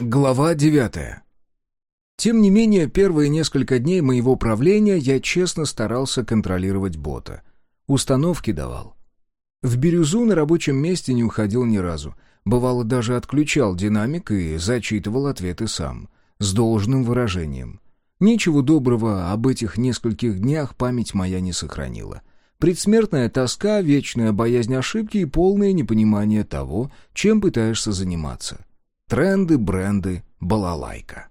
Глава девятая. Тем не менее, первые несколько дней моего правления я честно старался контролировать бота. Установки давал. В бирюзу на рабочем месте не уходил ни разу. Бывало, даже отключал динамик и зачитывал ответы сам. С должным выражением. Ничего доброго об этих нескольких днях память моя не сохранила. Предсмертная тоска, вечная боязнь ошибки и полное непонимание того, чем пытаешься заниматься. Тренды, бренды, балалайка.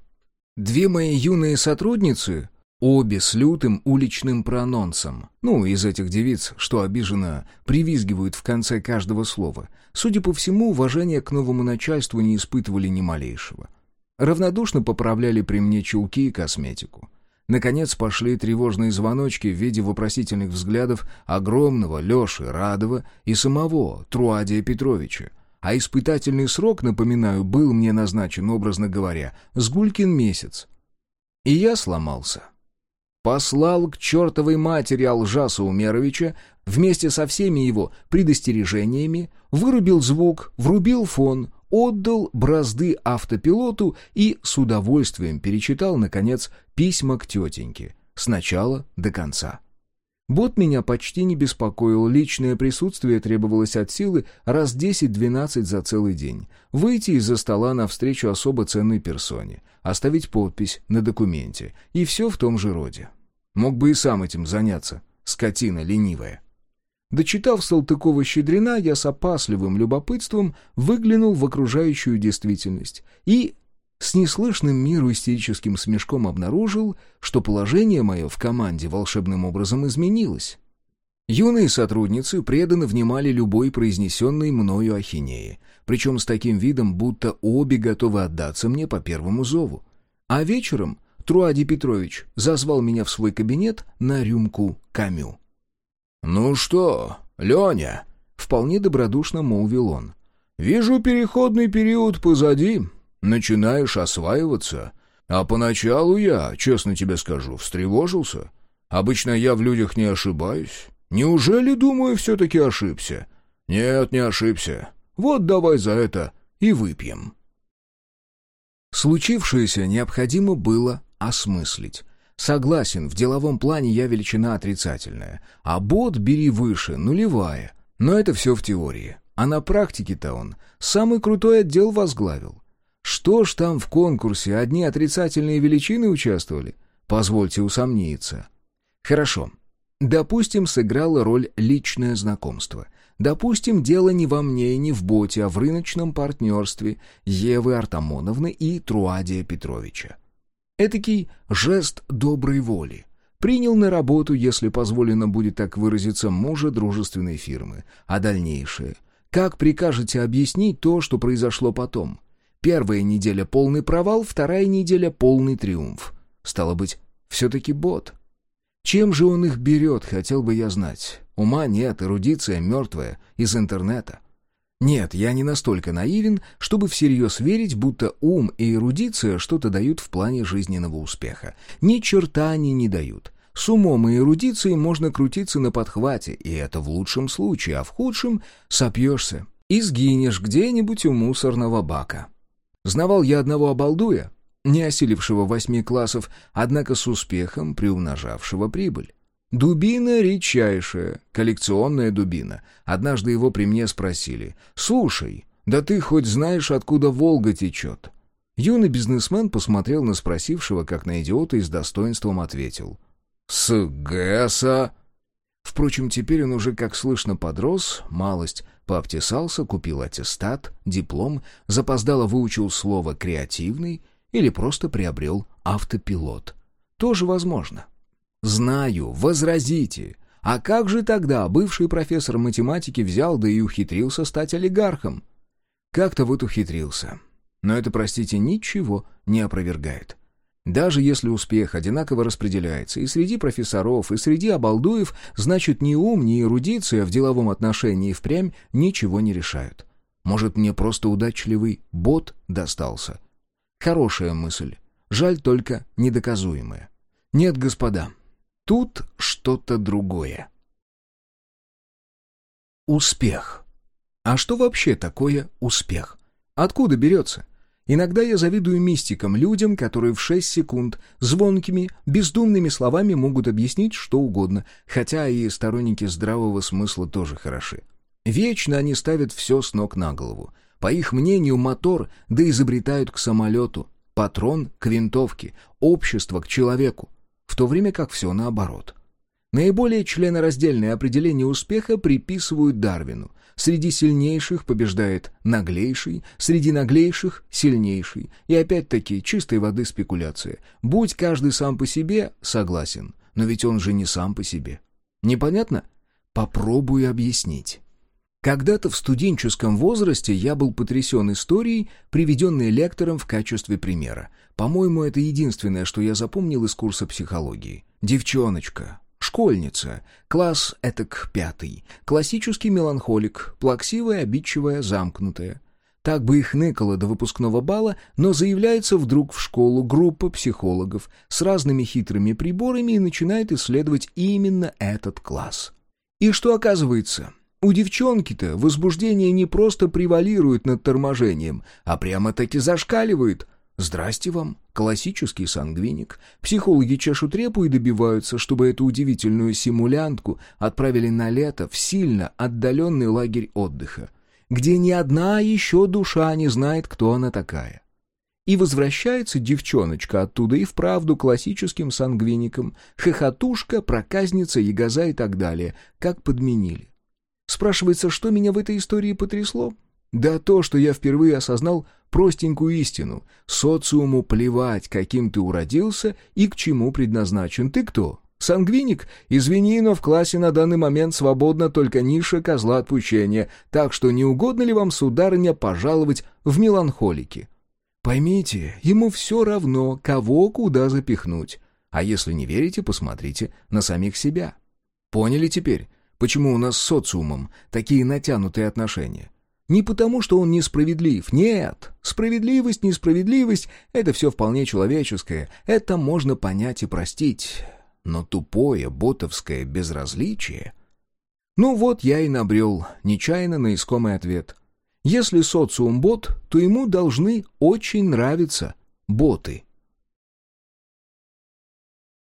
Две мои юные сотрудницы, обе с лютым уличным прононсом, ну, из этих девиц, что обиженно привизгивают в конце каждого слова, судя по всему, уважения к новому начальству не испытывали ни малейшего. Равнодушно поправляли при мне чулки и косметику. Наконец пошли тревожные звоночки в виде вопросительных взглядов огромного Леши Радова и самого Труадия Петровича, а испытательный срок, напоминаю, был мне назначен, образно говоря, с гулькин месяц. И я сломался. Послал к чертовой матери Алжаса Умеровича вместе со всеми его предостережениями, вырубил звук, врубил фон, отдал бразды автопилоту и с удовольствием перечитал, наконец, письма к тетеньке, с начала до конца. Бот меня почти не беспокоил, личное присутствие требовалось от силы раз 10-12 за целый день. Выйти из-за стола навстречу особо ценной персоне, оставить подпись на документе, и все в том же роде. Мог бы и сам этим заняться, скотина ленивая. Дочитав Салтыкова-Щедрина, я с опасливым любопытством выглянул в окружающую действительность и с неслышным миру истерическим смешком обнаружил, что положение мое в команде волшебным образом изменилось. Юные сотрудницы преданно внимали любой произнесенной мною ахинеи, причем с таким видом, будто обе готовы отдаться мне по первому зову. А вечером Труади Петрович зазвал меня в свой кабинет на рюмку камю. «Ну что, Леня?» — вполне добродушно молвил он. «Вижу переходный период позади начинаешь осваиваться. А поначалу я, честно тебе скажу, встревожился. Обычно я в людях не ошибаюсь. Неужели, думаю, все-таки ошибся? Нет, не ошибся. Вот давай за это и выпьем. Случившееся необходимо было осмыслить. Согласен, в деловом плане я величина отрицательная, а бот бери выше, нулевая. Но это все в теории. А на практике-то он самый крутой отдел возглавил. Что ж там в конкурсе, одни отрицательные величины участвовали? Позвольте усомниться. Хорошо. Допустим, сыграло роль личное знакомство. Допустим, дело не во мне и не в боте, а в рыночном партнерстве Евы Артамоновны и Труадия Петровича. Этакий жест доброй воли. Принял на работу, если позволено будет так выразиться, мужа дружественной фирмы. А дальнейшее? Как прикажете объяснить то, что произошло потом? Первая неделя полный провал, вторая неделя полный триумф. Стало быть, все-таки бот. Чем же он их берет, хотел бы я знать. Ума нет, эрудиция мертвая, из интернета. Нет, я не настолько наивен, чтобы всерьез верить, будто ум и эрудиция что-то дают в плане жизненного успеха. Ни черта они не дают. С умом и эрудицией можно крутиться на подхвате, и это в лучшем случае, а в худшем сопьешься и сгинешь где-нибудь у мусорного бака. Знавал я одного обалдуя, не осилившего восьми классов, однако с успехом приумножавшего прибыль. Дубина редчайшая, коллекционная дубина. Однажды его при мне спросили, «Слушай, да ты хоть знаешь, откуда Волга течет?» Юный бизнесмен посмотрел на спросившего, как на идиота, и с достоинством ответил, «С ГЭСа». Впрочем, теперь он уже, как слышно, подрос, малость, Пообтесался, купил аттестат, диплом, запоздало выучил слово «креативный» или просто приобрел автопилот. Тоже возможно. Знаю, возразите. А как же тогда бывший профессор математики взял да и ухитрился стать олигархом? Как-то вот ухитрился. Но это, простите, ничего не опровергает. Даже если успех одинаково распределяется и среди профессоров, и среди обалдуев, значит ни ум, ни эрудиция в деловом отношении впрямь ничего не решают. Может, мне просто удачливый бот достался? Хорошая мысль. Жаль только недоказуемая. Нет, господа, тут что-то другое. Успех. А что вообще такое успех? Откуда берется? Иногда я завидую мистикам, людям, которые в 6 секунд звонкими, бездумными словами могут объяснить что угодно, хотя и сторонники здравого смысла тоже хороши. Вечно они ставят все с ног на голову. По их мнению, мотор да изобретают к самолету, патрон к винтовке, общество к человеку, в то время как все наоборот. Наиболее членораздельное определение успеха приписывают Дарвину. Среди сильнейших побеждает наглейший, среди наглейших — сильнейший. И опять-таки чистой воды спекуляция. Будь каждый сам по себе, согласен. Но ведь он же не сам по себе. Непонятно? Попробую объяснить. Когда-то в студенческом возрасте я был потрясен историей, приведенной лектором в качестве примера. По-моему, это единственное, что я запомнил из курса психологии. Девчоночка, школьница, класс этак пятый, классический меланхолик, плаксивая, обидчивая, замкнутая. Так бы их ныкало до выпускного бала, но заявляется вдруг в школу группа психологов с разными хитрыми приборами и начинает исследовать именно этот класс. И что оказывается? У девчонки-то возбуждение не просто превалирует над торможением, а прямо-таки зашкаливает. Здрасте вам, классический сангвиник. Психологи чешут репу и добиваются, чтобы эту удивительную симулянтку отправили на лето в сильно отдаленный лагерь отдыха, где ни одна еще душа не знает, кто она такая. И возвращается девчоночка оттуда и вправду классическим сангвиником, хохотушка, проказница, ягоза и так далее, как подменили. Спрашивается, что меня в этой истории потрясло? Да то, что я впервые осознал простенькую истину. Социуму плевать, каким ты уродился и к чему предназначен. Ты кто? Сангвиник? Извини, но в классе на данный момент свободна только ниша козла отпущения, так что не угодно ли вам, сударыня, пожаловать в меланхолики? Поймите, ему все равно, кого куда запихнуть. А если не верите, посмотрите на самих себя. Поняли теперь? Почему у нас с социумом такие натянутые отношения? Не потому, что он несправедлив. Нет, справедливость, несправедливость — это все вполне человеческое. Это можно понять и простить. Но тупое ботовское безразличие... Ну вот я и набрел нечаянно на искомый ответ. Если социум бот, то ему должны очень нравиться боты.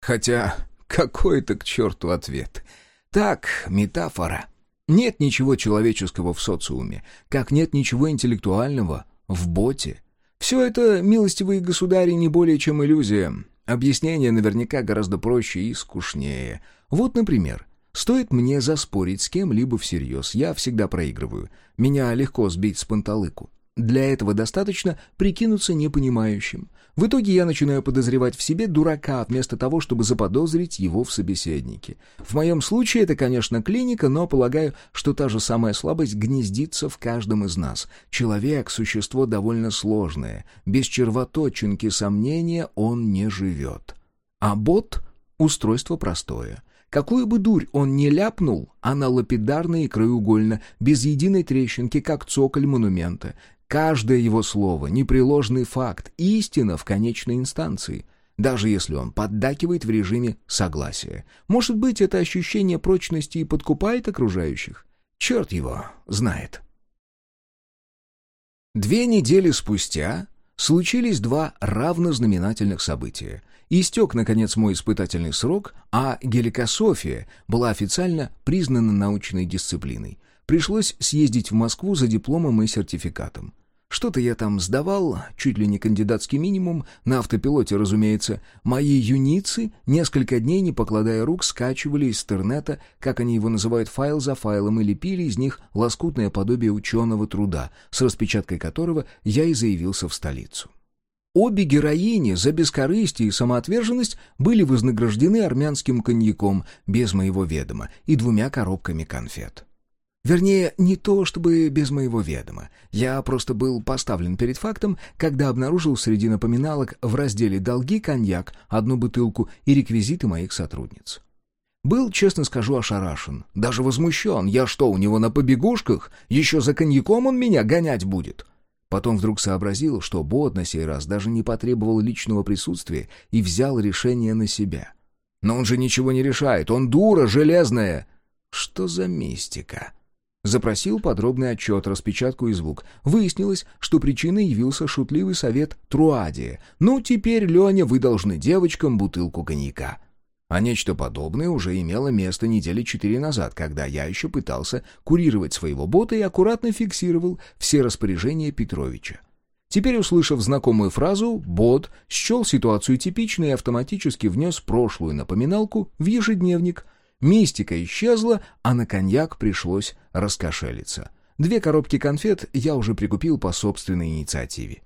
Хотя какой это к черту ответ — так, метафора. Нет ничего человеческого в социуме, как нет ничего интеллектуального в боте. Все это, милостивые государи, не более чем иллюзия. Объяснение наверняка гораздо проще и скучнее. Вот, например, стоит мне заспорить с кем-либо всерьез, я всегда проигрываю. Меня легко сбить с панталыку. Для этого достаточно прикинуться непонимающим. В итоге я начинаю подозревать в себе дурака, вместо того, чтобы заподозрить его в собеседнике. В моем случае это, конечно, клиника, но полагаю, что та же самая слабость гнездится в каждом из нас. Человек — существо довольно сложное. Без червоточинки сомнения он не живет. А бот — устройство простое. Какую бы дурь он ни ляпнул, она лапидарна и краеугольна, без единой трещинки, как цоколь монумента. Каждое его слово — непреложный факт, истина в конечной инстанции, даже если он поддакивает в режиме согласия. Может быть, это ощущение прочности и подкупает окружающих? Черт его знает. Две недели спустя случились два равнознаменательных события. Истек, наконец, мой испытательный срок, а геликософия была официально признана научной дисциплиной. Пришлось съездить в Москву за дипломом и сертификатом. Что-то я там сдавал, чуть ли не кандидатский минимум, на автопилоте, разумеется. Мои юницы, несколько дней не покладая рук, скачивали из интернета, как они его называют, файл за файлом, и лепили из них лоскутное подобие ученого труда, с распечаткой которого я и заявился в столицу. Обе героини за бескорыстие и самоотверженность были вознаграждены армянским коньяком без моего ведома и двумя коробками конфет. Вернее, не то чтобы без моего ведома. Я просто был поставлен перед фактом, когда обнаружил среди напоминалок в разделе «Долги» коньяк, одну бутылку и реквизиты моих сотрудниц. Был, честно скажу, ошарашен, даже возмущен. Я что, у него на побегушках? Еще за коньяком он меня гонять будет? Потом вдруг сообразил, что Бот на сей раз даже не потребовал личного присутствия и взял решение на себя. Но он же ничего не решает, он дура железная. Что за мистика? Запросил подробный отчет, распечатку и звук. Выяснилось, что причиной явился шутливый совет Труадия. «Ну, теперь, Леня, вы должны девочкам бутылку коньяка». А нечто подобное уже имело место недели четыре назад, когда я еще пытался курировать своего бота и аккуратно фиксировал все распоряжения Петровича. Теперь, услышав знакомую фразу, бот счел ситуацию типичной и автоматически внес прошлую напоминалку в ежедневник. Мистика исчезла, а на коньяк пришлось раскошелиться. Две коробки конфет я уже прикупил по собственной инициативе.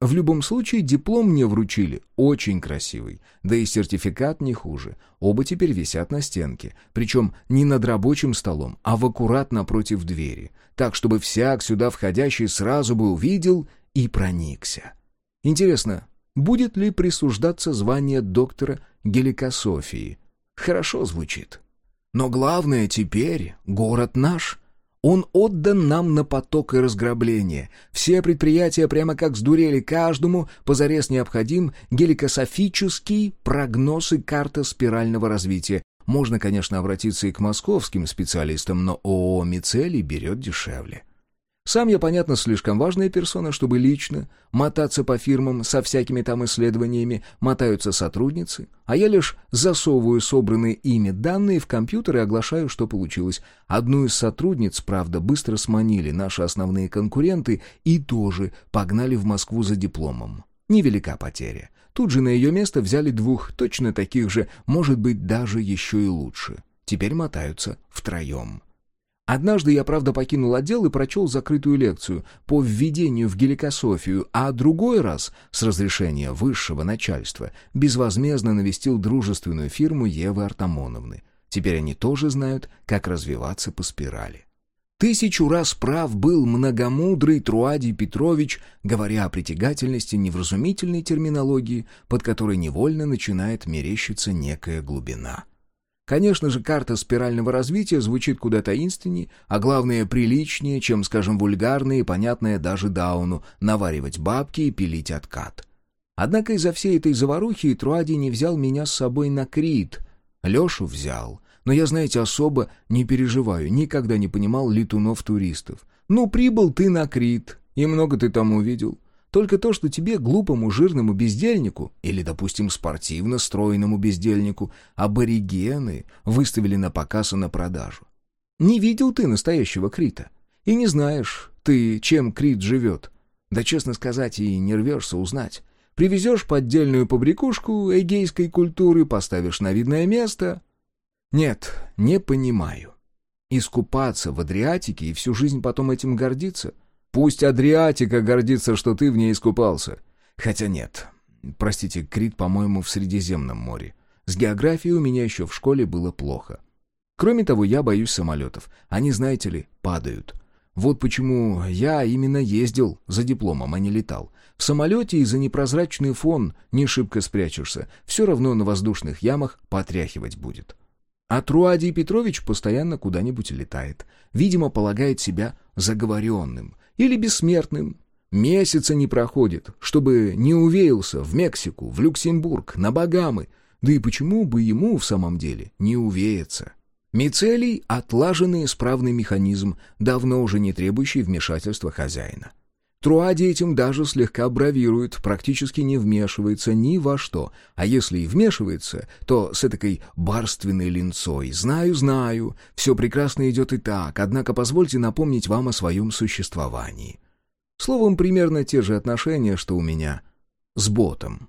В любом случае, диплом мне вручили, очень красивый, да и сертификат не хуже. Оба теперь висят на стенке, причем не над рабочим столом, а в аккурат напротив двери, так, чтобы всяк сюда входящий сразу бы увидел и проникся. Интересно, будет ли присуждаться звание доктора геликософии? Хорошо звучит. Но главное теперь — город наш — он отдан нам на поток и разграбление. Все предприятия прямо как сдурели, каждому позарез необходим геликософический прогноз и карта спирального развития. Можно, конечно, обратиться и к московским специалистам, но ООО «Мицелий» берет дешевле. Сам я, понятно, слишком важная персона, чтобы лично мотаться по фирмам со всякими там исследованиями, мотаются сотрудницы, а я лишь засовываю собранные ими данные в компьютер и оглашаю, что получилось. Одну из сотрудниц, правда, быстро сманили наши основные конкуренты и тоже погнали в Москву за дипломом. Невелика потеря. Тут же на ее место взяли двух, точно таких же, может быть, даже еще и лучше. Теперь мотаются втроем. Однажды я, правда, покинул отдел и прочел закрытую лекцию по введению в геликософию, а другой раз, с разрешения высшего начальства, безвозмездно навестил дружественную фирму Евы Артамоновны. Теперь они тоже знают, как развиваться по спирали. Тысячу раз прав был многомудрый Труадий Петрович, говоря о притягательности невразумительной терминологии, под которой невольно начинает мерещиться некая глубина. Конечно же, карта спирального развития звучит куда таинственнее, а главное приличнее, чем, скажем, вульгарная и понятная даже Дауну наваривать бабки и пилить откат. Однако из-за всей этой заварухи Труади не взял меня с собой на Крит. Лешу взял. Но я, знаете, особо не переживаю, никогда не понимал летунов-туристов. Ну, прибыл ты на Крит, и много ты там увидел. Только то, что тебе, глупому жирному бездельнику, или, допустим, спортивно стройному бездельнику, аборигены выставили на показ и на продажу. Не видел ты настоящего Крита. И не знаешь ты, чем Крит живет. Да, честно сказать, и не рвешься узнать. Привезешь поддельную побрякушку эгейской культуры, поставишь на видное место. Нет, не понимаю. Искупаться в Адриатике и всю жизнь потом этим гордиться — Пусть Адриатика гордится, что ты в ней искупался. Хотя нет. Простите, Крит, по-моему, в Средиземном море. С географией у меня еще в школе было плохо. Кроме того, я боюсь самолетов. Они, знаете ли, падают. Вот почему я именно ездил за дипломом, а не летал. В самолете из-за непрозрачный фон не шибко спрячешься. Все равно на воздушных ямах потряхивать будет. А Труадий Петрович постоянно куда-нибудь летает. Видимо, полагает себя заговоренным или бессмертным. Месяца не проходит, чтобы не увеялся в Мексику, в Люксембург, на Багамы. Да и почему бы ему в самом деле не увеяться? Мицелий — отлаженный исправный механизм, давно уже не требующий вмешательства хозяина. Труади этим даже слегка бравирует, практически не вмешивается ни во что, а если и вмешивается, то с этакой барственной линцой. «Знаю, знаю, все прекрасно идет и так, однако позвольте напомнить вам о своем существовании». Словом, примерно те же отношения, что у меня с ботом.